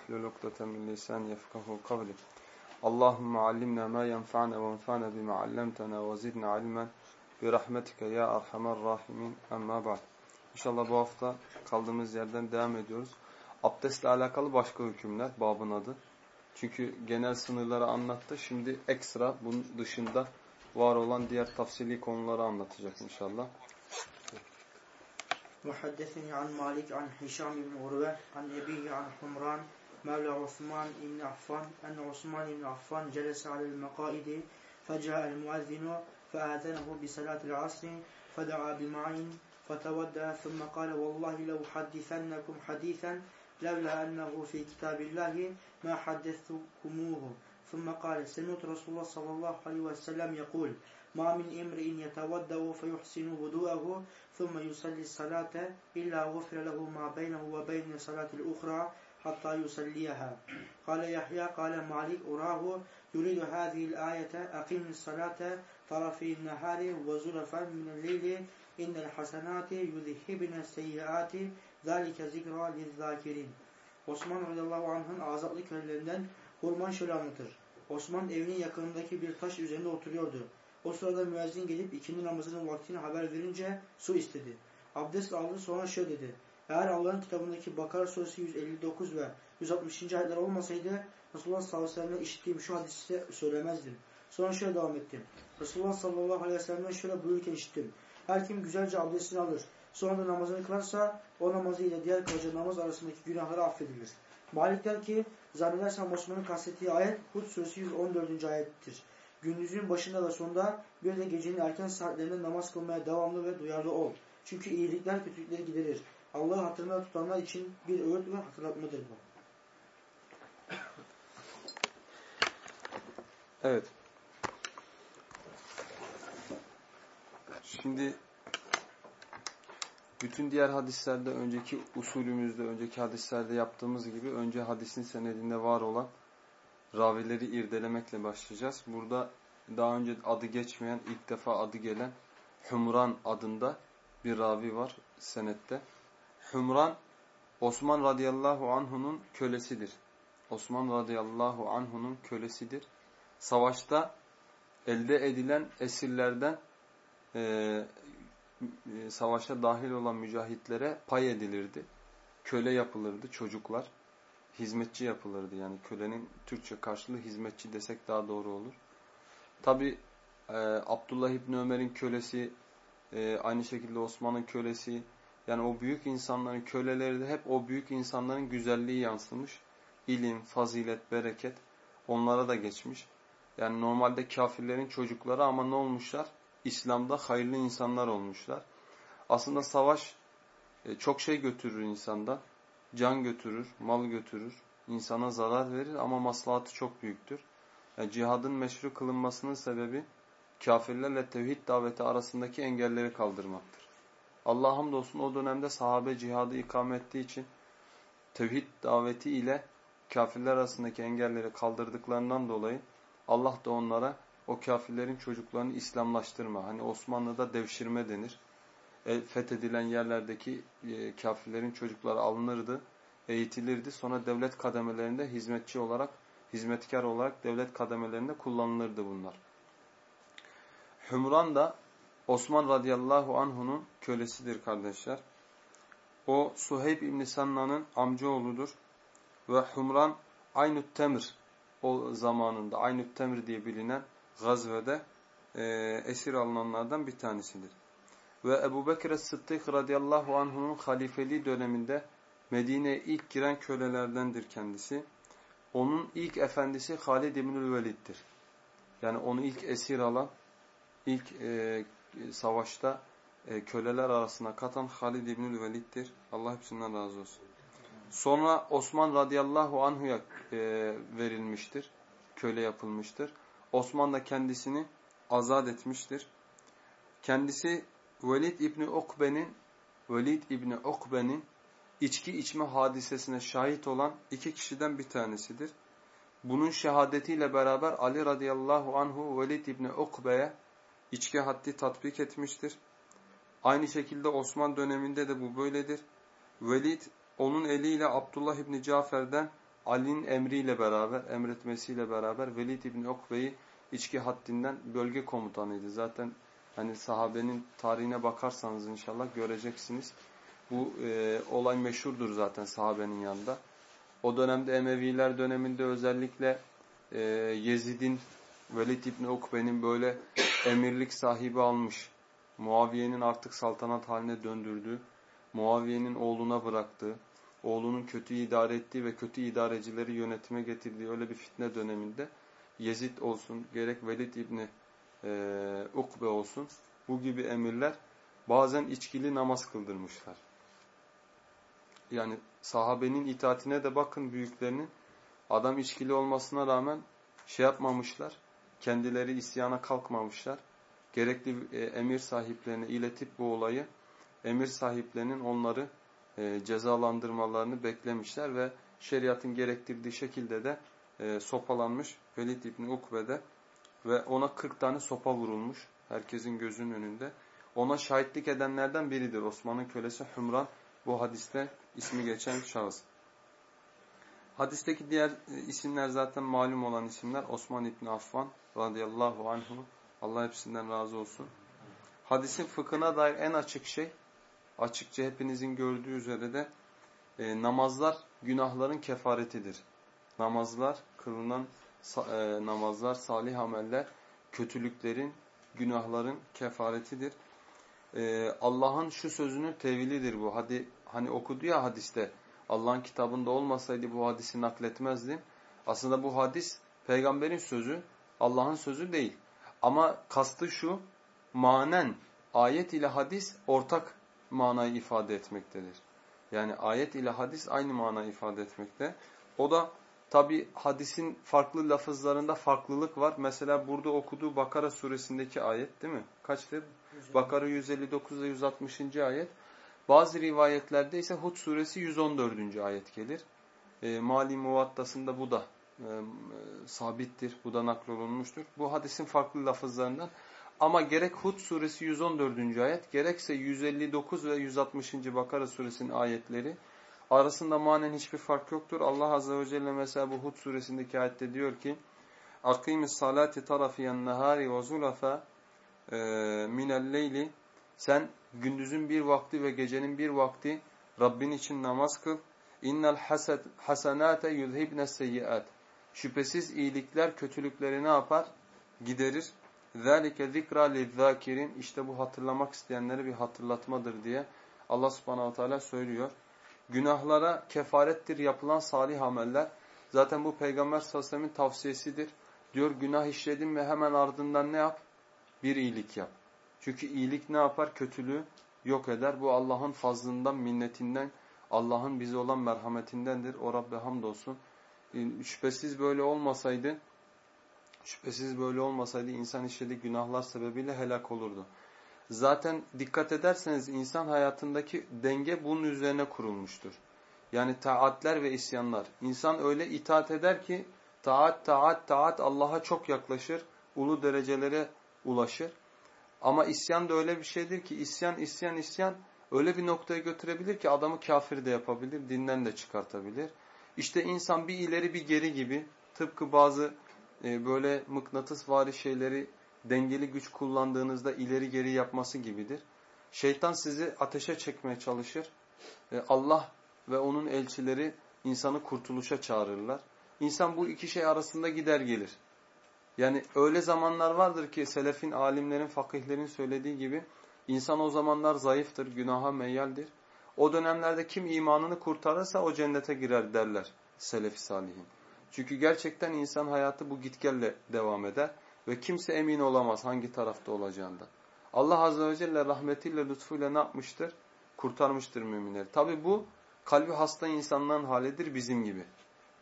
واحلل عقدة من لساني يفقه قولي اللهم علمنا ما ينفعنا وانفعنا بما علمتنا وزدنا علما برahmetike ya erhamer rahimin emma ba'd. İnşallah bu hafta kaldığımız yerden devam ediyoruz. Abdestle alakalı başka hükümler babın adı. Çünkü genel sınırları anlattı. Şimdi ekstra bunun dışında var olan diğer tafsili konuları anlatacak inşallah. محدثني عن مالك عن هشام بن عروة عن أبيه عن حمران مولى عثمان بن عفان أن عثمان بن عفان جلس على المقائد فجاء المؤذن فآذنه بصلاة العصر فدعا بماء فتودع ثم قال والله لو حدثنكم حديثا لولا أنه في كتاب الله ما حدثتكموه. ثم قال سمعت رسول الله صلى الله عليه وسلم يقول ما من امرئ يتودأ فيحسن وضوءه ثم يصلي الصلاة إلا غفر له ما بينه وبين الصلاة الأخرى hatta yusalliyaha. Kale Yahya kale Malik urahu yuridu hadhihi al-ayete aqimis salate tarafi'n nahari ve zulfan min al-leyli innel hasenati yuzhibne seyyiati zalike zikra lizzakirin. Osman radıyallahu anh'ın azaplı kölelerinden Hurman şöyle anlatır. Osman evinin yakınındaki bir taş üzerinde oturuyordu. O sırada müezzin gelip ikindi namazının vaktini haber verince su istedi. Abdest aldı sonra şöyle dedi. Eğer Allah'ın kitabındaki Bakara suresi 159 ve 160. ayetler olmasaydı Resulullah sallallahu aleyhi ve sellem'den işittiğim şu hadisi söylemezdim. Sonra şöyle devam ettim. Resulullah sallallahu aleyhi ve sellem'den şöyle buyururken işittim. Her kim güzelce abdestini alır, sonra da namazını kılarsa o namazı ile diğer kılıcı namaz arasındaki günahları affedilir. Malik der ki, zannedersem Osman'ın kastettiği ayet Hud suresi 114. ayettir. Gündüzün başında ve sonunda bir de gecenin erken saatlerinde namaz kılmaya devamlı ve duyarlı ol. Çünkü iyilikler kötülükleri giderir. Allah'ı hatırına tutanlar için bir öğüt ve hatırlatmadır bu. Evet. Şimdi bütün diğer hadislerde önceki usulümüzde, önceki hadislerde yaptığımız gibi önce hadisin senedinde var olan ravileri irdelemekle başlayacağız. Burada daha önce adı geçmeyen, ilk defa adı gelen Humran adında bir ravi var senette. Humran, Osman radıyallahu anhunun kölesidir. Osman radıyallahu anhunun kölesidir. Savaşta elde edilen esirlerden e, e, savaşa dahil olan mücahitlere pay edilirdi. Köle yapılırdı çocuklar hizmetçi yapılırdı. Yani kölenin Türkçe karşılığı hizmetçi desek daha doğru olur. Tabi e, Abdullah İbni Ömer'in kölesi, e, aynı şekilde Osman'ın kölesi, yani o büyük insanların köleleri de hep o büyük insanların güzelliği yansımış. İlim, fazilet, bereket onlara da geçmiş. Yani normalde kafirlerin çocukları ama ne olmuşlar? İslam'da hayırlı insanlar olmuşlar. Aslında savaş e, çok şey götürür insanda can götürür, mal götürür, insana zarar verir ama maslahatı çok büyüktür. Yani cihadın meşru kılınmasının sebebi kafirlerle tevhid daveti arasındaki engelleri kaldırmaktır. Allah hamdolsun o dönemde sahabe cihadı ikame ettiği için tevhid daveti ile kafirler arasındaki engelleri kaldırdıklarından dolayı Allah da onlara o kafirlerin çocuklarını İslamlaştırma, hani Osmanlı'da devşirme denir e, fethedilen yerlerdeki e, kafirlerin çocukları alınırdı, eğitilirdi. Sonra devlet kademelerinde hizmetçi olarak, hizmetkar olarak devlet kademelerinde kullanılırdı bunlar. Hümran da Osman radıyallahu anhu'nun kölesidir kardeşler. O Suheyb İbn Sanna'nın amcaoğludur. Ve Humran Aynut Temr o zamanında Aynut Temr diye bilinen gazvede e, esir alınanlardan bir tanesidir ve Ebu Bekir Sıddık radıyallahu anh'unun halifeliği döneminde Medine'ye ilk giren kölelerdendir kendisi. Onun ilk efendisi Halid İbnül Velid'dir. Yani onu ilk esir alan, ilk e, savaşta e, köleler arasına katan Halid İbnül Velid'dir. Allah hepsinden razı olsun. Sonra Osman radıyallahu anhu'ya e, verilmiştir. Köle yapılmıştır. Osman da kendisini azat etmiştir. Kendisi Velid İbni Ukbe'nin Velid İbni Ukbe'nin içki içme hadisesine şahit olan iki kişiden bir tanesidir. Bunun şehadetiyle beraber Ali radıyallahu anhu Velid İbni Ukbe'ye içki haddi tatbik etmiştir. Aynı şekilde Osman döneminde de bu böyledir. Velid onun eliyle Abdullah İbni Cafer'den Ali'nin emriyle beraber, emretmesiyle beraber Velid İbni Ukbe'yi içki haddinden bölge komutanıydı. Zaten hani sahabenin tarihine bakarsanız inşallah göreceksiniz. Bu e, olay meşhurdur zaten sahabenin yanında. O dönemde Emeviler döneminde özellikle e, Yezid'in Velid İbni Ukbe'nin böyle emirlik sahibi almış. Muaviye'nin artık saltanat haline döndürdüğü, Muaviye'nin oğluna bıraktığı, oğlunun kötü idare ettiği ve kötü idarecileri yönetime getirdiği öyle bir fitne döneminde Yezid olsun, gerek Velid İbni e, Ukbe olsun bu gibi emirler bazen içkili namaz kıldırmışlar. Yani sahabenin itaatine de bakın büyüklerinin adam içkili olmasına rağmen şey yapmamışlar, kendileri isyana kalkmamışlar. Gerekli e, emir sahiplerine iletip bu olayı emir sahiplerinin onları e, cezalandırmalarını beklemişler ve şeriatın gerektirdiği şekilde de e, sopalanmış Velid İbni Ukbe'de ve ona 40 tane sopa vurulmuş herkesin gözünün önünde. Ona şahitlik edenlerden biridir Osman'ın kölesi Hümran bu hadiste ismi geçen şahıs. Hadisteki diğer e, isimler zaten malum olan isimler Osman İbni Affan radıyallahu anhu. Allah hepsinden razı olsun. Hadisin fıkhına dair en açık şey açıkça hepinizin gördüğü üzere de e, namazlar günahların kefaretidir. Namazlar, kılınan e, namazlar, salih ameller kötülüklerin, günahların kefaretidir. E, Allah'ın şu sözünün tevilidir bu. Hadi hani okudu ya hadiste. Allah'ın kitabında olmasaydı bu hadisi nakletmezdim. Aslında bu hadis peygamberin sözü, Allah'ın sözü değil. Ama kastı şu, manen ayet ile hadis ortak manayı ifade etmektedir. Yani ayet ile hadis aynı manayı ifade etmekte. O da tabi hadisin farklı lafızlarında farklılık var. Mesela burada okuduğu Bakara suresindeki ayet değil mi? Kaçtı? Bakara 159 ve 160. ayet. Bazı rivayetlerde ise Hud suresi 114. ayet gelir. E, Mali Muvattası'nda bu da e, sabittir. Bu da naklolunmuştur. Bu hadisin farklı lafızlarından ama gerek Hud suresi 114. ayet, gerekse 159 ve 160. Bakara suresinin ayetleri arasında manen hiçbir fark yoktur. Allah azze ve celle mesela bu Hud suresindeki ayette diyor ki: "Akimis salati tarafiyen nahari ve zulafa e, minel leyli" Sen gündüzün bir vakti ve gecenin bir vakti Rabbin için namaz kıl. İnnel hasenate yuzhibne seyyiat. Şüphesiz iyilikler kötülükleri ne yapar? Giderir. Zalike zikra lizzakirin. İşte bu hatırlamak isteyenlere bir hatırlatmadır diye Allah subhanahu teala söylüyor. Günahlara kefarettir yapılan salih ameller. Zaten bu Peygamber sallallahu tavsiyesidir. Diyor günah işledin ve hemen ardından ne yap? Bir iyilik yap. Çünkü iyilik ne yapar? Kötülüğü yok eder. Bu Allah'ın fazlından, minnetinden, Allah'ın bize olan merhametindendir. O Rabbe hamdolsun. Şüphesiz böyle olmasaydı Şüphesiz böyle olmasaydı insan işlediği günahlar sebebiyle helak olurdu. Zaten dikkat ederseniz insan hayatındaki denge bunun üzerine kurulmuştur. Yani taatler ve isyanlar. İnsan öyle itaat eder ki taat, taat, taat Allah'a çok yaklaşır, ulu derecelere ulaşır. Ama isyan da öyle bir şeydir ki isyan, isyan, isyan öyle bir noktaya götürebilir ki adamı kafir de yapabilir, dinden de çıkartabilir. İşte insan bir ileri bir geri gibi tıpkı bazı e, böyle mıknatıs vari şeyleri dengeli güç kullandığınızda ileri geri yapması gibidir. Şeytan sizi ateşe çekmeye çalışır. E, Allah ve onun elçileri insanı kurtuluşa çağırırlar. İnsan bu iki şey arasında gider gelir. Yani öyle zamanlar vardır ki selefin, alimlerin, fakihlerin söylediği gibi insan o zamanlar zayıftır, günaha meyyaldir. O dönemlerde kim imanını kurtarırsa o cennete girer derler selef salihin. Çünkü gerçekten insan hayatı bu gitgelle devam eder ve kimse emin olamaz hangi tarafta olacağında. Allah Azze ve Celle rahmetiyle, lütfuyla ne yapmıştır? Kurtarmıştır müminleri. Tabi bu kalbi hasta insanların halidir bizim gibi.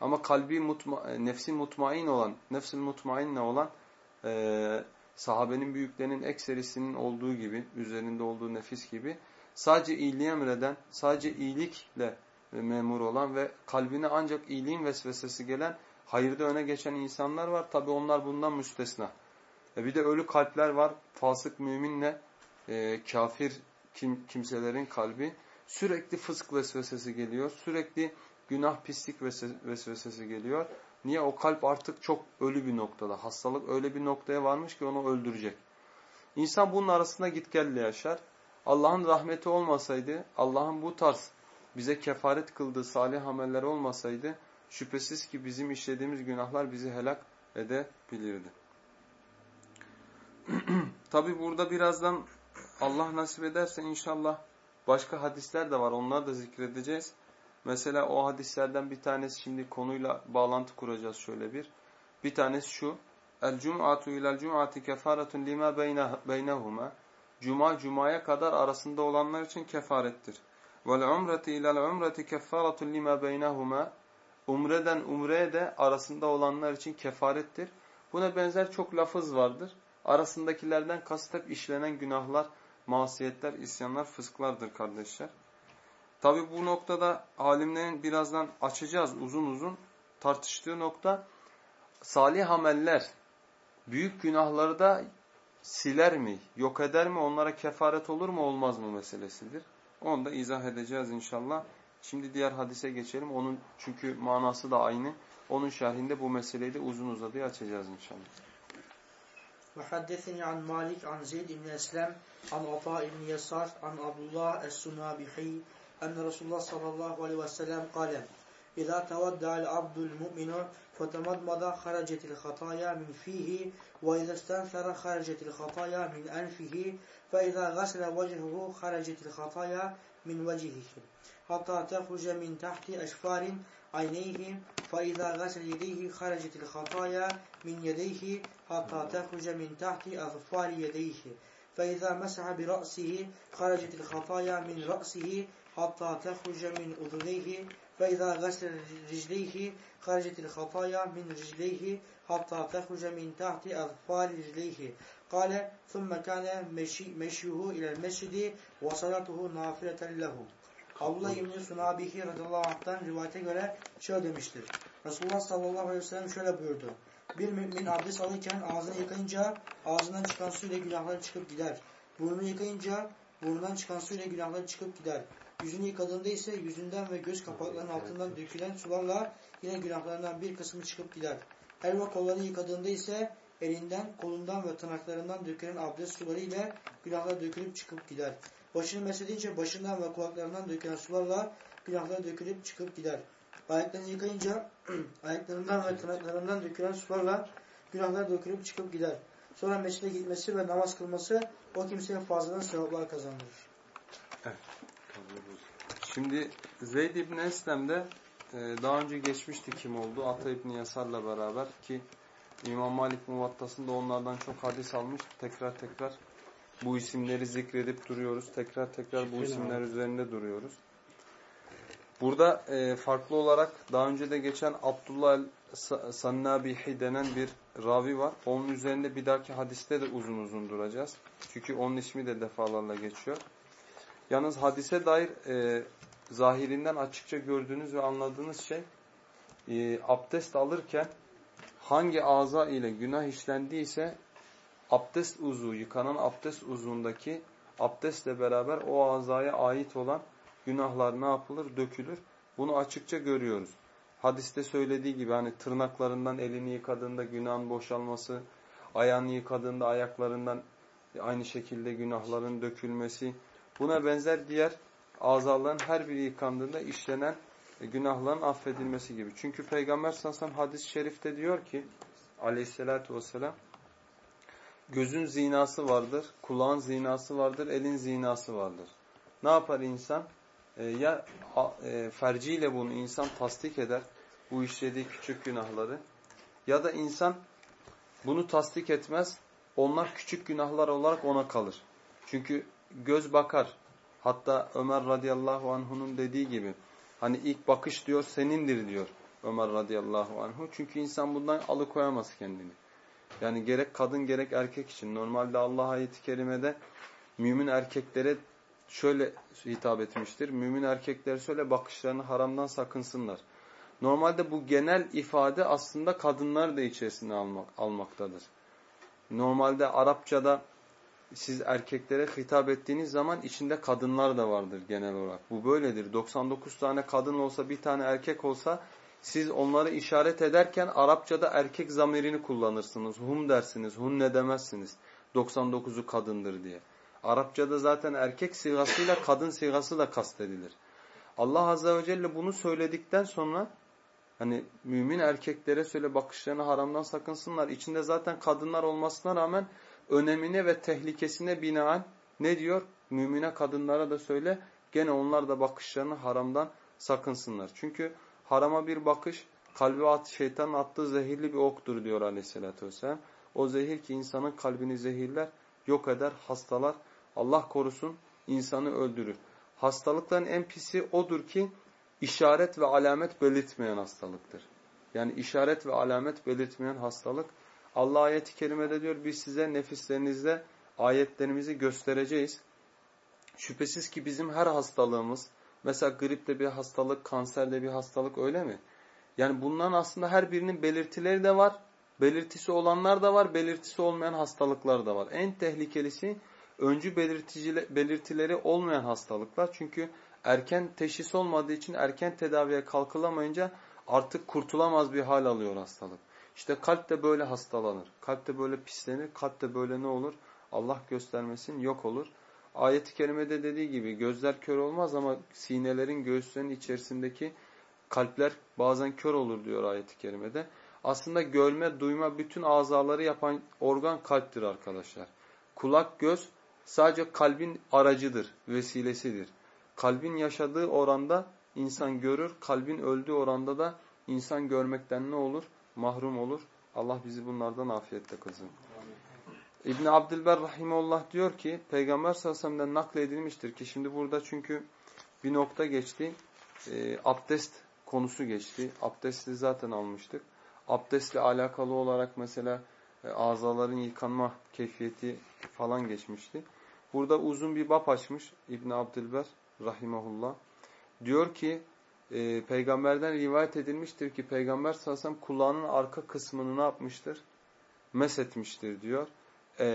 Ama kalbi mutma, nefsi mutmain olan, nefsil mutmainle olan e, sahabenin büyüklerinin ekserisinin olduğu gibi, üzerinde olduğu nefis gibi sadece iyiliği emreden, sadece iyilikle memur olan ve kalbine ancak iyiliğin vesvesesi gelen, hayırda öne geçen insanlar var. Tabi onlar bundan müstesna. E bir de ölü kalpler var. Fasık müminle e, kafir kim, kimselerin kalbi. Sürekli fısk vesvesesi geliyor. Sürekli günah, pislik vesvesesi geliyor. Niye? O kalp artık çok ölü bir noktada. Hastalık öyle bir noktaya varmış ki onu öldürecek. İnsan bunun arasında gitgelle yaşar. Allah'ın rahmeti olmasaydı, Allah'ın bu tarz bize kefaret kıldığı salih ameller olmasaydı, şüphesiz ki bizim işlediğimiz günahlar bizi helak edebilirdi. Tabi burada birazdan Allah nasip ederse inşallah başka hadisler de var. Onları da zikredeceğiz. Mesela o hadislerden bir tanesi şimdi konuyla bağlantı kuracağız şöyle bir. Bir tanesi şu. El cum'atu ilel cum'ati kefaretun lima beynehuma. Cuma cumaya kadar arasında olanlar için kefarettir. Vel umreti ilel umreti kefaretun lima beynehuma. Umreden umreye de arasında olanlar için kefarettir. Buna benzer çok lafız vardır. Arasındakilerden kasıt hep işlenen günahlar, masiyetler, isyanlar, fısklardır kardeşler. Tabi bu noktada alimlerin birazdan açacağız uzun uzun tartıştığı nokta salih ameller büyük günahları da siler mi, yok eder mi, onlara kefaret olur mu, olmaz mı meselesidir. Onu da izah edeceğiz inşallah. Şimdi diğer hadise geçelim. Onun çünkü manası da aynı. Onun şerhinde bu meseleyi de uzun uzadıya açacağız inşallah. وحدثني عن مالك عن زيد بن أسلم عن عطاء بن يسار عن عبد الله السنابحي أن رسول الله صلى الله عليه وسلم قال إذا تودع العبد المؤمن فتمضمض خرجت الخطايا من فيه وإذا استنثر خرجت الخطايا من أنفه فإذا غسل وجهه خرجت الخطايا من وجهه. حتى تخرج من تحت أشفار عينيه فإذا غسل يديه خرجت الخطايا من يديه حتى تخرج من تحت أظفار يديه فإذا مسح برأسه خرجت الخطايا من رأسه hatta tehruce min uduneyhi ve izâ gasel ricleyhi haricetil hataya min ricleyhi hatta tehruce min tahti azfâli ricleyhi. Kale thumme kâne meşyuhu ilel mescidi ve salatuhu nafileten lehu. Abdullah İbni Sunabihi radıyallahu anh'tan rivayete göre şöyle demiştir. Resulullah sallallahu aleyhi ve sellem şöyle buyurdu. Bir mümin abdest alırken ağzını yıkayınca ağzından çıkan suyla günahları çıkıp gider. Burnunu yıkayınca burnundan çıkan suyla günahları çıkıp gider. Yüzünü yıkadığında ise yüzünden ve göz kapaklarının altından dökülen sularla yine günahlarından bir kısmı çıkıp gider. El ve kollarını yıkadığında ise elinden, kolundan ve tırnaklarından dökülen abdest suları ile günahlar dökülüp çıkıp gider. Başını mesedince başından ve kulaklarından dökülen sularla günahlar dökülüp çıkıp gider. Ayaklarını yıkayınca ayaklarından ve tırnaklarından dökülen sularla günahlar dökülüp çıkıp gider. Sonra mescide gitmesi ve namaz kılması o kimseye fazladan sevaplar kazandırır. Şimdi Zeyd İbn Eslem'de e, daha önce geçmişti kim oldu? Ata İbn Yasar'la beraber ki İmam Malik Muvattası'nda onlardan çok hadis almış. Tekrar tekrar bu isimleri zikredip duruyoruz. Tekrar tekrar bu isimler üzerinde duruyoruz. Burada e, farklı olarak daha önce de geçen Abdullah Sannabihi denen bir ravi var. Onun üzerinde bir dahaki hadiste de uzun uzun duracağız. Çünkü onun ismi de defalarla geçiyor. Yalnız hadise dair e, zahirinden açıkça gördüğünüz ve anladığınız şey e, abdest alırken hangi ağza ile günah işlendiyse abdest uzu, yıkanan abdest uzundaki abdestle beraber o azaya ait olan günahlar ne yapılır? Dökülür. Bunu açıkça görüyoruz. Hadiste söylediği gibi hani tırnaklarından elini yıkadığında günahın boşalması, ayağını yıkadığında ayaklarından aynı şekilde günahların dökülmesi, buna benzer diğer azaların her biri yıkandığında işlenen günahların affedilmesi gibi. Çünkü Peygamber sallallahu hadis-i şerifte diyor ki aleyhissalatü vesselam gözün zinası vardır, kulağın zinası vardır, elin zinası vardır. Ne yapar insan? E, ya e, ferciyle bunu insan tasdik eder, bu işlediği küçük günahları. Ya da insan bunu tasdik etmez, onlar küçük günahlar olarak ona kalır. Çünkü göz bakar. Hatta Ömer radıyallahu anh'unun dediği gibi, hani ilk bakış diyor senindir diyor Ömer radıyallahu anhu. Çünkü insan bundan alıkoyamaz kendini. Yani gerek kadın gerek erkek için. Normalde Allah ayeti kerimede mümin erkeklere şöyle hitap etmiştir. Mümin erkekler şöyle bakışlarını haramdan sakınsınlar. Normalde bu genel ifade aslında kadınlar da içerisine almak, almaktadır. Normalde Arapçada siz erkeklere hitap ettiğiniz zaman içinde kadınlar da vardır genel olarak. Bu böyledir. 99 tane kadın olsa bir tane erkek olsa siz onları işaret ederken Arapçada erkek zamirini kullanırsınız. Hum dersiniz, hun ne demezsiniz. 99'u kadındır diye. Arapçada zaten erkek sigasıyla kadın sigası da kastedilir. Allah Azze ve Celle bunu söyledikten sonra hani mümin erkeklere söyle bakışlarını haramdan sakınsınlar. İçinde zaten kadınlar olmasına rağmen önemine ve tehlikesine binaen ne diyor? Mümine kadınlara da söyle gene onlar da bakışlarını haramdan sakınsınlar. Çünkü harama bir bakış kalbi at, şeytanın attığı zehirli bir oktur diyor aleyhissalatü vesselam. O zehir ki insanın kalbini zehirler, yok eder, hastalar. Allah korusun insanı öldürür. Hastalıkların en pisi odur ki işaret ve alamet belirtmeyen hastalıktır. Yani işaret ve alamet belirtmeyen hastalık. Allah ayeti kerimede diyor biz size nefislerinizde ayetlerimizi göstereceğiz. Şüphesiz ki bizim her hastalığımız, mesela gripte bir hastalık, kanserde bir hastalık öyle mi? Yani bunların aslında her birinin belirtileri de var. Belirtisi olanlar da var, belirtisi olmayan hastalıklar da var. En tehlikelisi öncü belirtileri olmayan hastalıklar. Çünkü erken teşhis olmadığı için erken tedaviye kalkılamayınca artık kurtulamaz bir hal alıyor hastalık. İşte kalp de böyle hastalanır. Kalp de böyle pislenir. Kalp de böyle ne olur? Allah göstermesin yok olur. Ayet-i kerimede dediği gibi gözler kör olmaz ama sinelerin göğüslerin içerisindeki kalpler bazen kör olur diyor ayet-i kerimede. Aslında görme, duyma bütün azaları yapan organ kalptir arkadaşlar. Kulak, göz sadece kalbin aracıdır, vesilesidir. Kalbin yaşadığı oranda insan görür, kalbin öldüğü oranda da insan görmekten ne olur? Mahrum olur. Allah bizi bunlardan afiyetle kılsın. İbn Abdülber rahimullah diyor ki Peygamber sallallahu aleyhi ve sellem'den nakledilmiştir ki şimdi burada çünkü bir nokta geçti. E, abdest konusu geçti. Abdesti zaten almıştık. Abdestle alakalı olarak mesela e, azaların yıkanma keyfiyeti falan geçmişti. Burada uzun bir bab açmış İbn Abdülber rahimahullah. Diyor ki e, peygamberden rivayet edilmiştir ki peygamber sallallahu aleyhi ve sellem kulağının arka kısmını ne yapmıştır? Mesetmiştir diyor. E,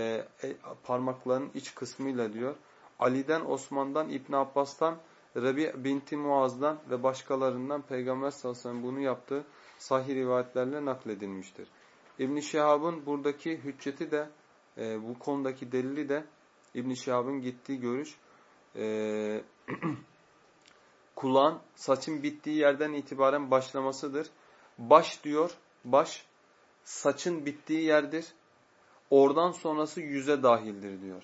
e, parmaklarının iç kısmıyla diyor. Ali'den, Osman'dan, İbn Abbas'tan, Rabi binti Muaz'dan ve başkalarından peygamber sallallahu aleyhi ve sellem bunu yaptığı sahih rivayetlerle nakledilmiştir. İbn Şihab'ın buradaki hücceti de e, bu konudaki delili de İbn Şihab'ın gittiği görüş e, kulağın saçın bittiği yerden itibaren başlamasıdır. Baş diyor, baş saçın bittiği yerdir. Oradan sonrası yüze dahildir diyor.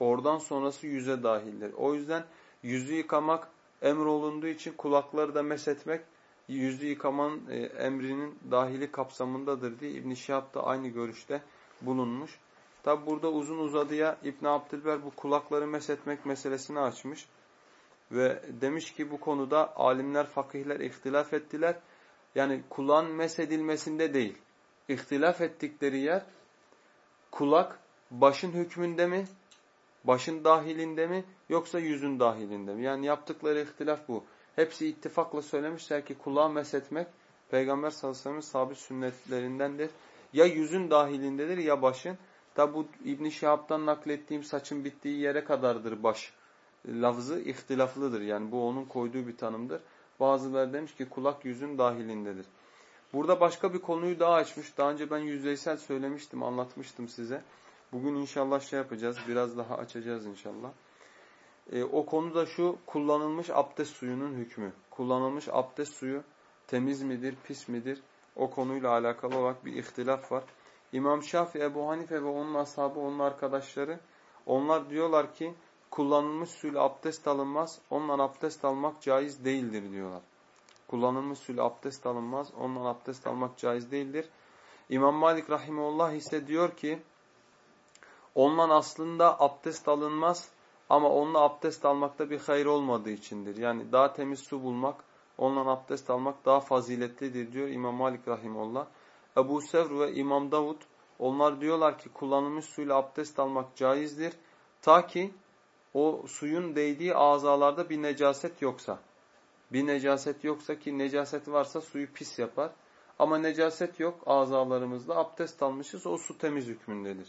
Oradan sonrası yüze dahildir. O yüzden yüzü yıkamak emrolunduğu için kulakları da mesetmek yüzü yıkamanın e, emrinin dahili kapsamındadır diye İbn Şihab da aynı görüşte bulunmuş. Tabi burada uzun uzadıya İbn Abdülber bu kulakları mesetmek meselesini açmış. Ve demiş ki bu konuda alimler, fakihler ihtilaf ettiler. Yani kulağın mesedilmesinde değil. İhtilaf ettikleri yer kulak başın hükmünde mi? Başın dahilinde mi? Yoksa yüzün dahilinde mi? Yani yaptıkları ihtilaf bu. Hepsi ittifakla söylemişler ki kulağı mesetmek Peygamber sallallahu aleyhi ve sellem'in sabit sünnetlerindendir. Ya yüzün dahilindedir ya başın. Tabi bu İbn-i Şihab'dan naklettiğim saçın bittiği yere kadardır baş lafzı ihtilaflıdır. Yani bu onun koyduğu bir tanımdır. Bazıları demiş ki kulak yüzün dahilindedir. Burada başka bir konuyu daha açmış. Daha önce ben yüzeysel söylemiştim, anlatmıştım size. Bugün inşallah şey yapacağız, biraz daha açacağız inşallah. E, o konu da şu, kullanılmış abdest suyunun hükmü. Kullanılmış abdest suyu temiz midir, pis midir? O konuyla alakalı olarak bir ihtilaf var. İmam Şafii, Ebu Hanife ve onun ashabı, onun arkadaşları, onlar diyorlar ki, kullanılmış suyla abdest alınmaz, ondan abdest almak caiz değildir diyorlar. Kullanılmış suyla abdest alınmaz, ondan abdest almak caiz değildir. İmam Malik Rahimullah ise diyor ki, ondan aslında abdest alınmaz ama onunla abdest almakta bir hayır olmadığı içindir. Yani daha temiz su bulmak, ondan abdest almak daha faziletlidir diyor İmam Malik Rahimullah. Ebu Sevr ve İmam Davud, onlar diyorlar ki kullanılmış suyla abdest almak caizdir. Ta ki o suyun değdiği azalarda bir necaset yoksa, bir necaset yoksa ki necaset varsa suyu pis yapar. Ama necaset yok azalarımızda abdest almışız o su temiz hükmündedir.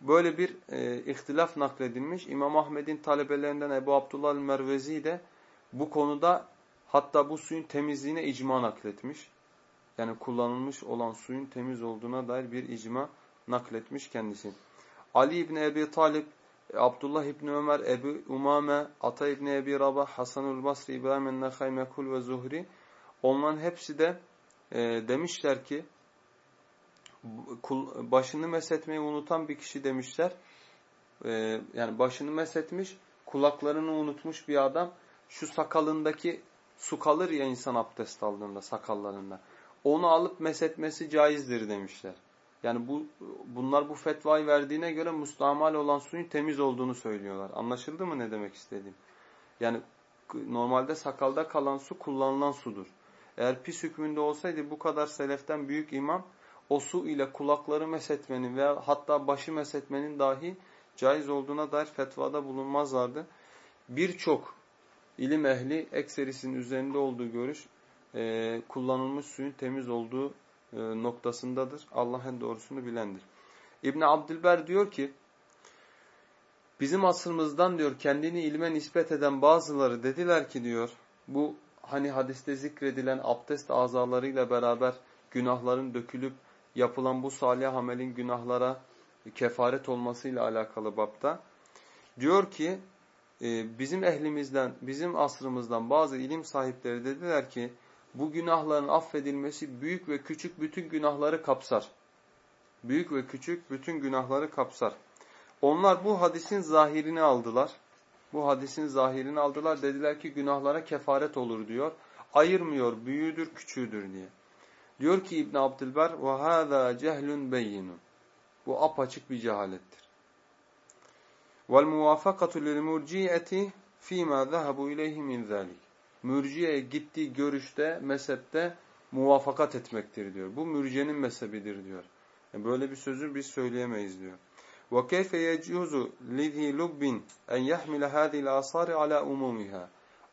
böyle bir e, ihtilaf nakledilmiş. İmam Ahmed'in talebelerinden Ebu Abdullah el-Mervezi de bu konuda hatta bu suyun temizliğine icma nakletmiş. Yani kullanılmış olan suyun temiz olduğuna dair bir icma nakletmiş kendisi. Ali İbni Ebi Talib, Abdullah İbni Ömer, Ebu Umame, Ata İbni Ebi Rabah, Hasanul Basri, İbrahim el-Nekhay, Mekul ve Zuhri onların hepsi de e, demişler ki başını mesetmeyi unutan bir kişi demişler. E, yani başını mesetmiş, kulaklarını unutmuş bir adam şu sakalındaki su kalır ya insan abdest aldığında sakallarında. Onu alıp mesetmesi caizdir demişler. Yani bu bunlar bu fetvayı verdiğine göre mustamal olan suyun temiz olduğunu söylüyorlar. Anlaşıldı mı ne demek istediğim? Yani normalde sakalda kalan su kullanılan sudur. Eğer pis hükmünde olsaydı bu kadar seleften büyük imam o su ile kulakları mesetmenin veya hatta başı mesetmenin dahi caiz olduğuna dair fetvada bulunmazlardı. Birçok ilim ehli ekserisinin üzerinde olduğu görüş e, kullanılmış suyun temiz olduğu noktasındadır. Allah en doğrusunu bilendir. İbn Abdülber diyor ki bizim asrımızdan diyor kendini ilme nispet eden bazıları dediler ki diyor bu hani hadiste zikredilen abdest azalarıyla beraber günahların dökülüp yapılan bu salih amelin günahlara kefaret olmasıyla alakalı bapta diyor ki e, bizim ehlimizden, bizim asrımızdan bazı ilim sahipleri dediler ki bu günahların affedilmesi büyük ve küçük bütün günahları kapsar. Büyük ve küçük bütün günahları kapsar. Onlar bu hadisin zahirini aldılar. Bu hadisin zahirini aldılar. Dediler ki günahlara kefaret olur diyor. Ayırmıyor büyüğüdür küçüğüdür diye. Diyor ki İbn Abdülber ve hâzâ cehlun beyinun. Bu apaçık bir cehalettir. Vel muvafakatu lil murci'eti fîmâ zahabu ileyhi min zâlik mürciye gittiği görüşte, mezhepte muvafakat etmektir diyor. Bu mürciyenin mezhebidir diyor. Yani böyle bir sözü biz söyleyemeyiz diyor. وَكَيْفَ يَجُوزُ لِذِي لُبٍ اَنْ يَحْمِلَ هَذِي الْآثَارِ عَلَى اُمُومِهَا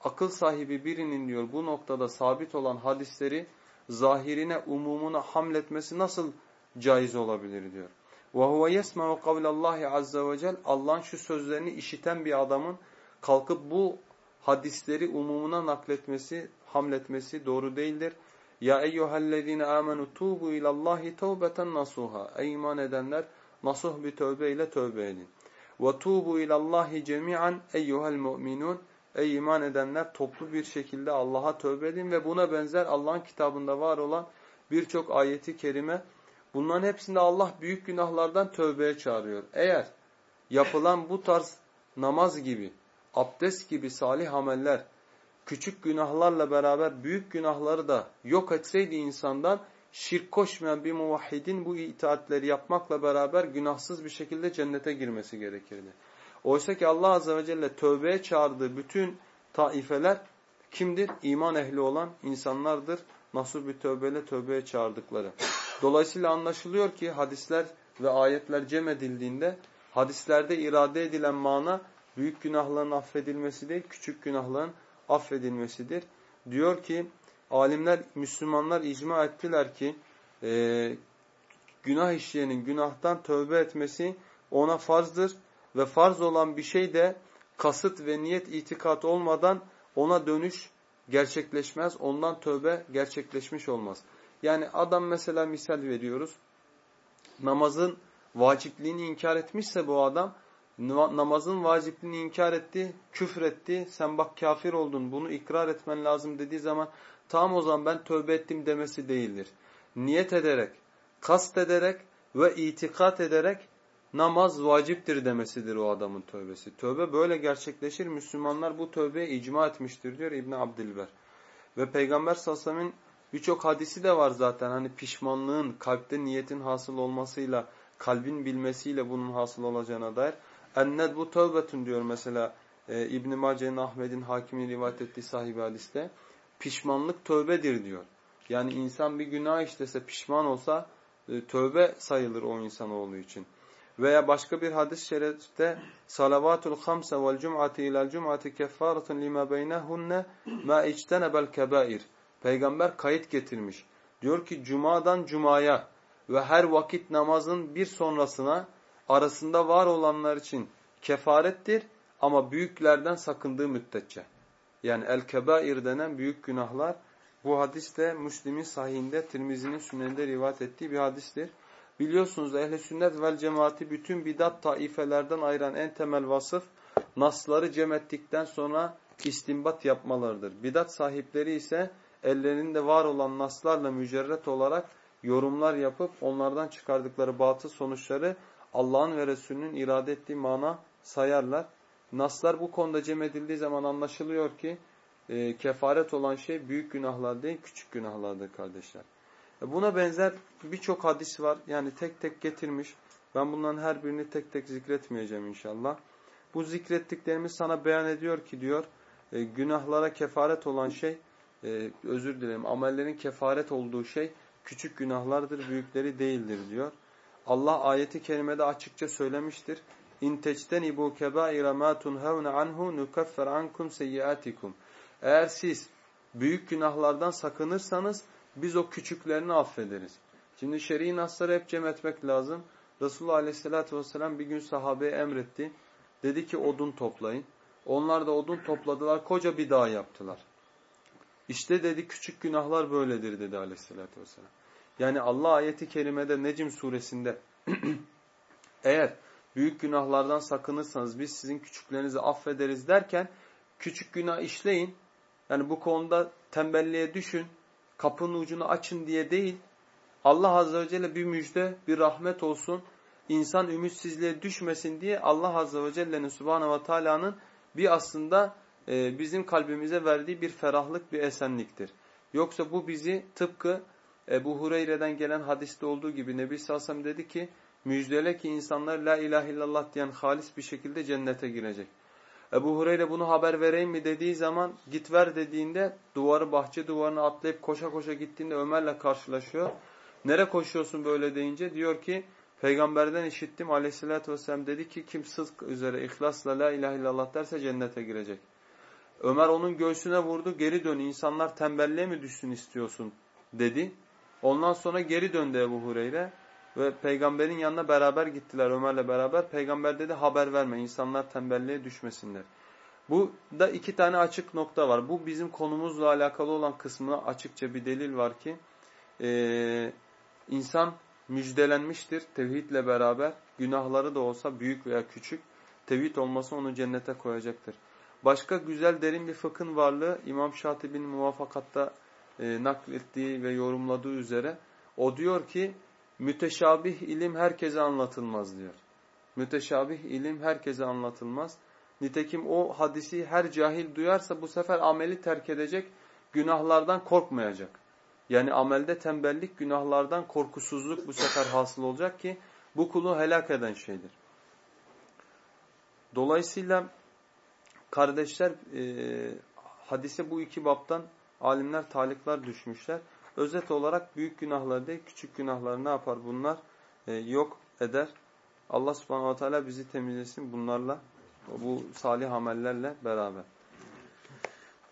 Akıl sahibi birinin diyor bu noktada sabit olan hadisleri zahirine, umumuna hamletmesi nasıl caiz olabilir diyor. وَهُوَ يَسْمَعُ قَوْلَ اللّٰهِ عَزَّ وَجَلْ Allah'ın şu sözlerini işiten bir adamın kalkıp bu hadisleri umumuna nakletmesi, hamletmesi doğru değildir. Ya eyyühellezine amenu tubu ilallahi tevbeten nasuha. Ey iman edenler nasuh bir tövbe ile tövbe edin. Ve tubu ilallahi cemi'an eyyuhel mu'minun. Ey iman edenler toplu bir şekilde Allah'a tövbe edin ve buna benzer Allah'ın kitabında var olan birçok ayeti kerime bunların hepsinde Allah büyük günahlardan tövbeye çağırıyor. Eğer yapılan bu tarz namaz gibi abdest gibi salih ameller küçük günahlarla beraber büyük günahları da yok etseydi insandan şirk koşmayan bir muvahhidin bu itaatleri yapmakla beraber günahsız bir şekilde cennete girmesi gerekirdi. Oysa ki Allah Azze ve Celle tövbeye çağırdığı bütün taifeler kimdir? İman ehli olan insanlardır. Nasıl bir tövbeyle tövbeye çağırdıkları. Dolayısıyla anlaşılıyor ki hadisler ve ayetler cem edildiğinde hadislerde irade edilen mana büyük günahların affedilmesi değil, küçük günahların affedilmesidir. Diyor ki alimler, Müslümanlar icma ettiler ki e, günah işleyenin günahtan tövbe etmesi ona farzdır ve farz olan bir şey de kasıt ve niyet itikat olmadan ona dönüş gerçekleşmez. Ondan tövbe gerçekleşmiş olmaz. Yani adam mesela misal veriyoruz. Namazın vacipliğini inkar etmişse bu adam namazın vacipliğini inkar etti, küfür etti, sen bak kafir oldun, bunu ikrar etmen lazım dediği zaman tam o zaman ben tövbe ettim demesi değildir. Niyet ederek, kast ederek ve itikat ederek namaz vaciptir demesidir o adamın tövbesi. Tövbe böyle gerçekleşir. Müslümanlar bu tövbeye icma etmiştir diyor İbn Abdilber. Ve Peygamber ve birçok hadisi de var zaten. Hani pişmanlığın kalpte niyetin hasıl olmasıyla, kalbin bilmesiyle bunun hasıl olacağına dair. Enned bu tövbetun diyor mesela e, İbn-i Mace'nin Ahmet'in hakimin rivayet ettiği sahibi hadiste. Pişmanlık tövbedir diyor. Yani insan bir günah işlese pişman olsa e, tövbe sayılır o insan olduğu için. Veya başka bir hadis-i şerifte salavatul hamse vel cum'ati ilal cum'ati keffaratun lima beynehunne ma içtenebel kebair. Peygamber kayıt getirmiş. Diyor ki cumadan cumaya ve her vakit namazın bir sonrasına arasında var olanlar için kefarettir ama büyüklerden sakındığı müddetçe. Yani el-kebair denen büyük günahlar bu hadis de Müslim'in sahihinde Tirmizi'nin sünnende rivayet ettiği bir hadistir. Biliyorsunuz ehl sünnet vel cemaati bütün bidat taifelerden ayıran en temel vasıf nasları cem ettikten sonra istimbat yapmalarıdır. Bidat sahipleri ise ellerinde var olan naslarla mücerret olarak yorumlar yapıp onlardan çıkardıkları batıl sonuçları Allah'ın ve Resulünün irade ettiği mana sayarlar. Naslar bu konuda cem edildiği zaman anlaşılıyor ki e, kefaret olan şey büyük günahlar değil küçük günahlardır kardeşler. E, buna benzer birçok hadis var. Yani tek tek getirmiş. Ben bunların her birini tek tek zikretmeyeceğim inşallah. Bu zikrettiklerimi sana beyan ediyor ki diyor e, günahlara kefaret olan şey e, özür dilerim amellerin kefaret olduğu şey küçük günahlardır büyükleri değildir diyor. Allah ayeti kerimede açıkça söylemiştir. İn tectenibu kebaira ma tunhavna anhu nukaffer ankum seyyiatikum. Eğer siz büyük günahlardan sakınırsanız biz o küçüklerini affederiz. Şimdi şer'i nasları hep cem etmek lazım. Resulullah Aleyhisselatü Vesselam bir gün sahabeye emretti. Dedi ki odun toplayın. Onlar da odun topladılar. Koca bir dağ yaptılar. İşte dedi küçük günahlar böyledir dedi Aleyhisselatü Vesselam. Yani Allah ayeti kerimede Necim suresinde eğer büyük günahlardan sakınırsanız biz sizin küçüklerinizi affederiz derken küçük günah işleyin. Yani bu konuda tembelliğe düşün, kapının ucunu açın diye değil. Allah Azze ve Celle bir müjde, bir rahmet olsun. İnsan ümitsizliğe düşmesin diye Allah Azze ve Celle'nin Subhanahu ve Teala'nın bir aslında e, bizim kalbimize verdiği bir ferahlık, bir esenliktir. Yoksa bu bizi tıpkı Ebu Hureyre'den gelen hadiste olduğu gibi Nebi Salsam dedi ki müjdele ki insanlar la ilahe illallah diyen halis bir şekilde cennete girecek. Ebu Hureyre bunu haber vereyim mi dediği zaman git ver dediğinde duvarı bahçe duvarına atlayıp koşa koşa gittiğinde Ömer'le karşılaşıyor. Nere koşuyorsun böyle deyince diyor ki peygamberden işittim aleyhissalatü vesselam dedi ki kim sıdk üzere ihlasla la ilahe illallah derse cennete girecek. Ömer onun göğsüne vurdu geri dön insanlar tembelliğe mi düşsün istiyorsun dedi. Ondan sonra geri döndü Ebu Hureyre ve peygamberin yanına beraber gittiler Ömer'le beraber. Peygamber dedi haber verme insanlar tembelliğe düşmesinler. Bu da iki tane açık nokta var. Bu bizim konumuzla alakalı olan kısmına açıkça bir delil var ki e, insan müjdelenmiştir tevhidle beraber. Günahları da olsa büyük veya küçük tevhid olması onu cennete koyacaktır. Başka güzel derin bir fıkhın varlığı İmam Şatibi'nin muvafakatta e, naklettiği ve yorumladığı üzere o diyor ki müteşabih ilim herkese anlatılmaz diyor. Müteşabih ilim herkese anlatılmaz. Nitekim o hadisi her cahil duyarsa bu sefer ameli terk edecek, günahlardan korkmayacak. Yani amelde tembellik, günahlardan korkusuzluk bu sefer hasıl olacak ki bu kulu helak eden şeydir. Dolayısıyla kardeşler e, hadise bu iki baptan alimler taliklar düşmüşler. Özet olarak büyük günahlar değil, küçük günahlar ne yapar bunlar? E, yok eder. Allah subhanahu wa ta'ala bizi temizlesin bunlarla, bu salih amellerle beraber.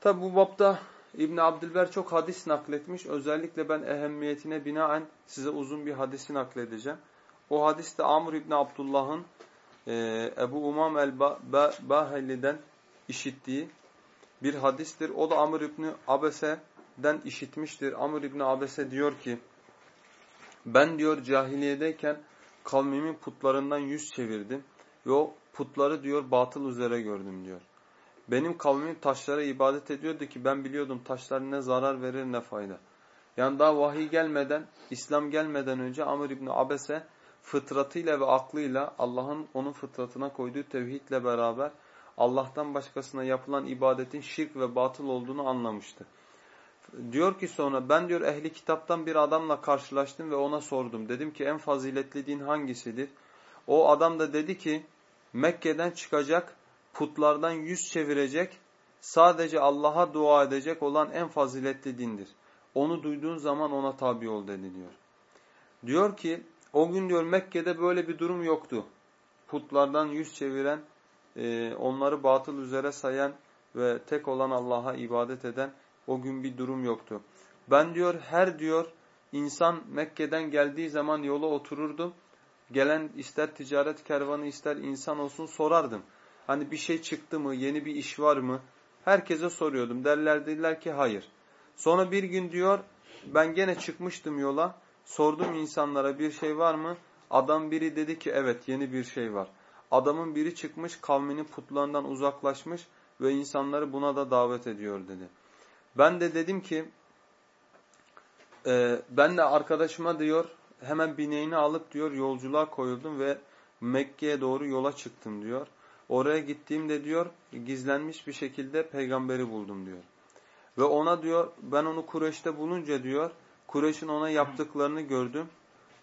Tabi bu bapta İbn Abdülber çok hadis nakletmiş. Özellikle ben ehemmiyetine binaen size uzun bir hadisi nakledeceğim. O hadis de Amr İbn Abdullah'ın e, Ebu Umam el-Baheli'den işittiği bir hadistir. O da Amr İbni Abese'den işitmiştir. Amr İbni Abese diyor ki ben diyor cahiliyedeyken kavmimin putlarından yüz çevirdim ve o putları diyor batıl üzere gördüm diyor. Benim kavmim taşlara ibadet ediyordu ki ben biliyordum taşlar ne zarar verir ne fayda. Yani daha vahiy gelmeden, İslam gelmeden önce Amr İbni Abese fıtratıyla ve aklıyla Allah'ın onun fıtratına koyduğu tevhidle beraber Allah'tan başkasına yapılan ibadetin şirk ve batıl olduğunu anlamıştı. Diyor ki sonra ben diyor ehli kitaptan bir adamla karşılaştım ve ona sordum. Dedim ki en faziletli din hangisidir? O adam da dedi ki Mekke'den çıkacak, putlardan yüz çevirecek, sadece Allah'a dua edecek olan en faziletli dindir. Onu duyduğun zaman ona tabi ol dedi diyor. Diyor ki o gün diyor Mekke'de böyle bir durum yoktu. Putlardan yüz çeviren e, onları batıl üzere sayan ve tek olan Allah'a ibadet eden o gün bir durum yoktu. Ben diyor her diyor insan Mekke'den geldiği zaman yola otururdum. gelen ister ticaret kervanı ister insan olsun sorardım. Hani bir şey çıktı mı, yeni bir iş var mı? Herkese soruyordum. Derler dediler ki hayır. Sonra bir gün diyor ben gene çıkmıştım yola. Sordum insanlara bir şey var mı? Adam biri dedi ki evet yeni bir şey var. Adamın biri çıkmış kavminin putlarından uzaklaşmış ve insanları buna da davet ediyor dedi. Ben de dedim ki e, ben de arkadaşıma diyor hemen bineğini alıp diyor yolculuğa koyuldum ve Mekke'ye doğru yola çıktım diyor. Oraya gittiğimde diyor gizlenmiş bir şekilde peygamberi buldum diyor. Ve ona diyor ben onu Kureyş'te bulunca diyor Kureyş'in ona yaptıklarını gördüm.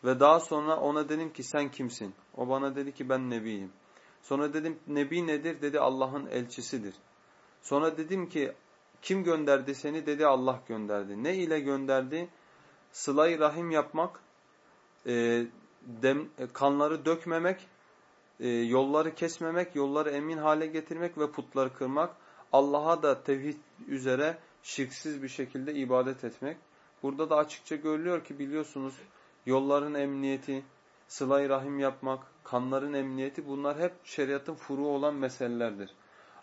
Ve daha sonra ona dedim ki sen kimsin? O bana dedi ki ben Nebiyim. Sonra dedim Nebi nedir? Dedi Allah'ın elçisidir. Sonra dedim ki kim gönderdi seni? Dedi Allah gönderdi. Ne ile gönderdi? Sıla-i rahim yapmak, e, dem, e, kanları dökmemek, e, yolları kesmemek, yolları emin hale getirmek ve putları kırmak. Allah'a da tevhid üzere şirksiz bir şekilde ibadet etmek. Burada da açıkça görülüyor ki biliyorsunuz yolların emniyeti, sıla rahim yapmak, kanların emniyeti bunlar hep şeriatın furu olan meselelerdir.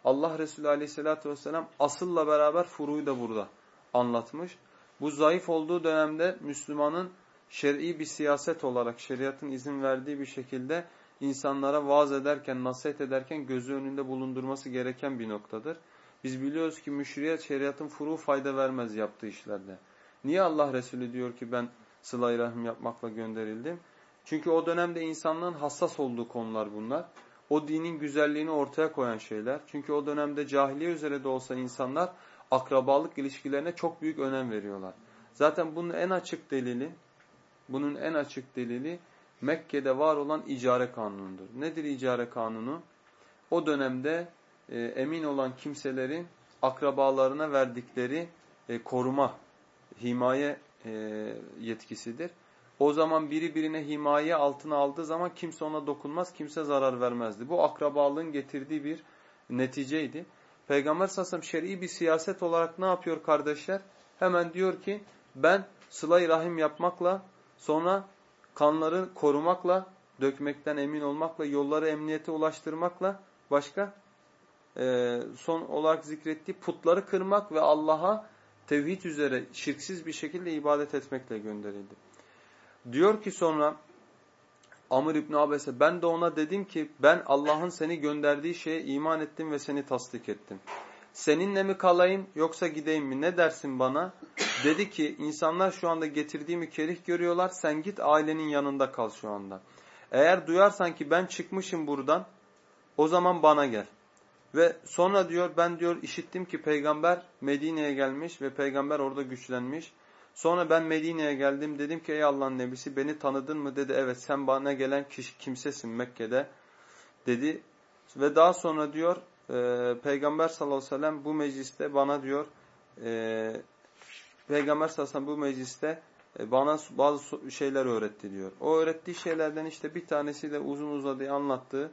Allah Resulü aleyhissalatü vesselam asılla beraber furuyu da burada anlatmış. Bu zayıf olduğu dönemde Müslümanın şer'i bir siyaset olarak şeriatın izin verdiği bir şekilde insanlara vaaz ederken, nasihat ederken gözü önünde bulundurması gereken bir noktadır. Biz biliyoruz ki müşriyet şeriatın furu fayda vermez yaptığı işlerde. Niye Allah Resulü diyor ki ben sıla rahim yapmakla gönderildim? Çünkü o dönemde insanlığın hassas olduğu konular bunlar. O dinin güzelliğini ortaya koyan şeyler. Çünkü o dönemde cahiliye üzere de olsa insanlar akrabalık ilişkilerine çok büyük önem veriyorlar. Zaten bunun en açık delili, bunun en açık delili Mekke'de var olan icare kanunudur. Nedir icare kanunu? O dönemde e, emin olan kimselerin akrabalarına verdikleri e, koruma, himaye e, yetkisidir. O zaman biri birine himaye altına aldığı zaman kimse ona dokunmaz, kimse zarar vermezdi. Bu akrabalığın getirdiği bir neticeydi. Peygamber sallallahu şer'i bir siyaset olarak ne yapıyor kardeşler? Hemen diyor ki ben sıla rahim yapmakla sonra kanları korumakla, dökmekten emin olmakla, yolları emniyete ulaştırmakla başka e, son olarak zikrettiği putları kırmak ve Allah'a tevhid üzere şirksiz bir şekilde ibadet etmekle gönderildi. Diyor ki sonra Amr İbn Abese ben de ona dedim ki ben Allah'ın seni gönderdiği şeye iman ettim ve seni tasdik ettim. Seninle mi kalayım yoksa gideyim mi ne dersin bana? Dedi ki insanlar şu anda getirdiğimi kerih görüyorlar sen git ailenin yanında kal şu anda. Eğer duyarsan ki ben çıkmışım buradan o zaman bana gel. Ve sonra diyor ben diyor işittim ki peygamber Medine'ye gelmiş ve peygamber orada güçlenmiş. Sonra ben Medine'ye geldim dedim ki ey Allah'ın nebisi beni tanıdın mı dedi evet sen bana gelen kişi kimsesin Mekke'de dedi. Ve daha sonra diyor e, peygamber sallallahu aleyhi ve sellem bu mecliste bana diyor e, peygamber sallallahu aleyhi ve sellem bu mecliste e, bana bazı şeyler öğretti diyor. O öğrettiği şeylerden işte bir tanesi de uzun uzadığı anlattığı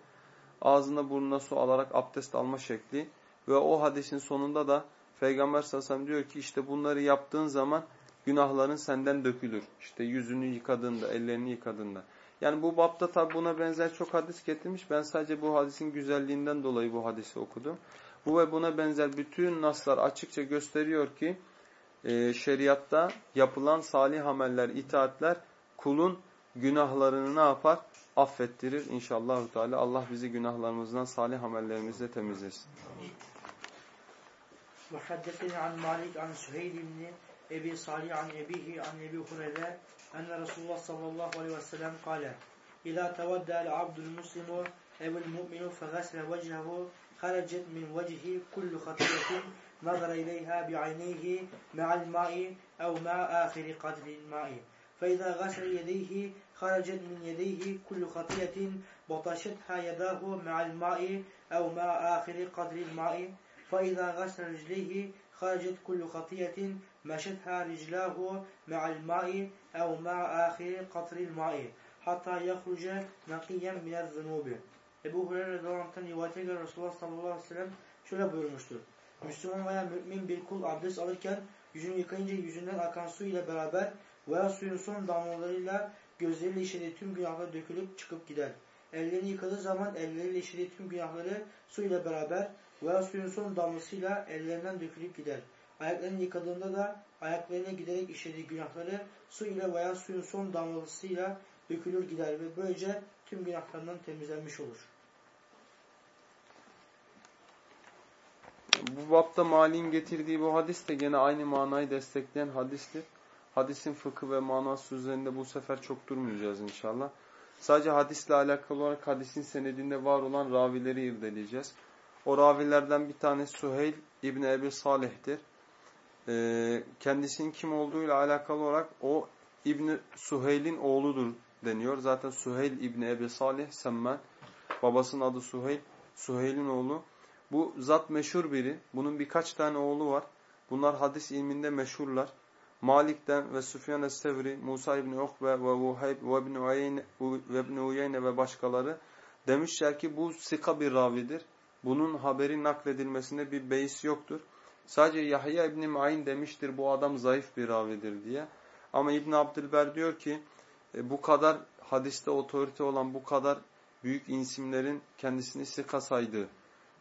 ağzına burnuna su alarak abdest alma şekli ve o hadisin sonunda da Peygamber sallallahu aleyhi ve sellem diyor ki işte bunları yaptığın zaman günahların senden dökülür. İşte yüzünü yıkadığında, ellerini yıkadığında. Yani bu bapta tabi buna benzer çok hadis getirmiş. Ben sadece bu hadisin güzelliğinden dolayı bu hadisi okudum. Bu ve buna benzer bütün naslar açıkça gösteriyor ki e, şeriatta yapılan salih ameller, itaatler kulun günahlarını ne yapar? affettirir inşallah Teala. Allah bizi günahlarımızdan salih amellerimizle temizlesin. وحدثني عن مالك عن سهيل بن أبي صالح عن أبيه عن أبي هريرة أن رسول الله صلى الله عليه وسلم قال إذا تودى العبد المسلم أو المؤمن فغسل وجهه خرجت من وجهه كل خطية نظر إليها بعينيه مع الماء أو مع آخر قدر الماء. فإذا غسل يديه خرجت من يديه كل خطية بطشتها يداه مع الماء أو مع آخر قدر الماء. فإذا غسل رجليه خرجت كل خطية meşetha riclahu me'al ma'i ev ma'a ahiri katril ma'i hatta yahruce nakiyen minel zunubi. Ebu Hureyre Dolan'tan rivayete göre Resulullah sallallahu aleyhi ve sellem şöyle buyurmuştur. Müslüman veya mümin bir kul abdest alırken yüzünü yıkayınca yüzünden akan su ile beraber veya suyun son damlalarıyla gözleriyle işlediği tüm günahları dökülüp çıkıp gider. Ellerini yıkadığı zaman elleriyle işlediği tüm günahları su ile beraber veya suyun son damlasıyla ellerinden dökülüp gider. Ayaklarını yıkadığında da ayaklarına giderek işlediği günahları su ile veya suyun son damlasıyla dökülür gider ve böylece tüm günahlarından temizlenmiş olur. Bu bapta Mali'nin getirdiği bu hadis de gene aynı manayı destekleyen hadistir. Hadisin fıkı ve manası üzerinde bu sefer çok durmayacağız inşallah. Sadece hadisle alakalı olarak hadisin senedinde var olan ravileri irdeleyeceğiz. O ravilerden bir tanesi Suheyl İbni Ebi Salih'tir. Ee, kendisinin kim olduğuyla alakalı olarak o İbni Suheyl'in oğludur deniyor. Zaten Suheyl İbni Ebi Salih Semmen. Babasının adı Suheyl. Suheyl'in oğlu. Bu zat meşhur biri. Bunun birkaç tane oğlu var. Bunlar hadis ilminde meşhurlar. Malik'ten ve Süfyan es-Sevri, Musa İbni Ukbe ve Vuhayb ve İbni Uyeyne ve başkaları demişler ki bu sika bir ravidir. Bunun haberi nakledilmesinde bir beis yoktur. Sadece Yahya İbni Ma'in demiştir bu adam zayıf bir ravidir diye. Ama İbn Abdülber diyor ki e, bu kadar hadiste otorite olan bu kadar büyük isimlerin kendisini sika saydığı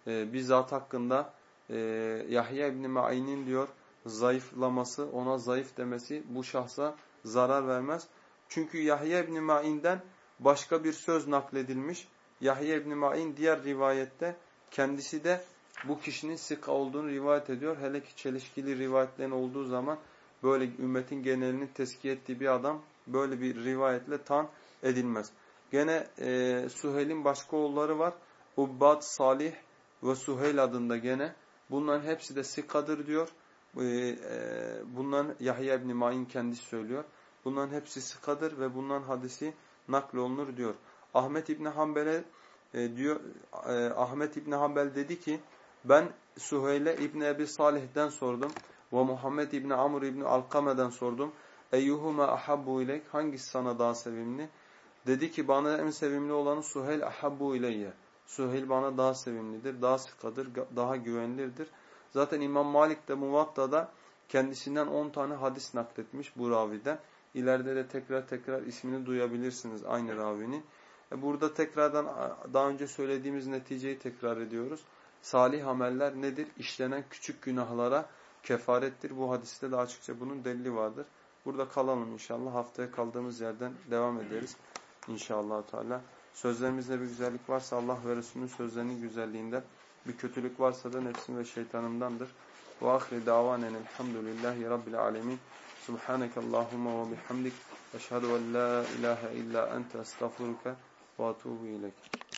e, bir zat hakkında e, Yahya İbni Ma'in'in diyor zayıflaması, ona zayıf demesi bu şahsa zarar vermez. Çünkü Yahya İbni Ma'in'den başka bir söz nakledilmiş. Yahya İbni Ma'in diğer rivayette kendisi de bu kişinin sika olduğunu rivayet ediyor. Hele ki çelişkili rivayetlerin olduğu zaman böyle ümmetin genelini tezkiye ettiği bir adam böyle bir rivayetle tan edilmez. Gene e, Suheyl'in başka oğulları var. Ubbad, Salih ve Suheyl adında gene. Bunların hepsi de sikadır diyor. E, e, bunların Yahya İbni Ma'in kendisi söylüyor. Bunların hepsi sikadır ve bunların hadisi naklolunur diyor. Ahmet İbni Hanbel'e e, diyor e, Ahmet İbni Hanbel dedi ki ben Suheyle İbni Ebi Salih'den sordum ve Muhammed İbni Amr İbni Alkame'den sordum. Eyyuhuma ahabbu ileyk hangisi sana daha sevimli? Dedi ki bana en sevimli olanı Suheyl ahabbu ileyye. Suheyl bana daha sevimlidir, daha sıkadır, daha güvenilirdir. Zaten İmam Malik de Muvatta'da kendisinden 10 tane hadis nakletmiş bu raviden. İleride de tekrar tekrar ismini duyabilirsiniz aynı ravinin. E, burada tekrardan daha önce söylediğimiz neticeyi tekrar ediyoruz. Salih ameller nedir? İşlenen küçük günahlara kefarettir. Bu hadiste de açıkça bunun delili vardır. Burada kalalım inşallah. Haftaya kaldığımız yerden devam ederiz. İnşallah Teala. Sözlerimizde bir güzellik varsa Allah ve Resulünün sözlerinin güzelliğinden, bir kötülük varsa da nefsim ve şeytanımdandır. Ve ahri davanen elhamdülillahi rabbil alemin. Subhaneke Allahumma ve bihamdik. Eşhedü en la ilahe illa ente estağfuruke ve atubu ilek.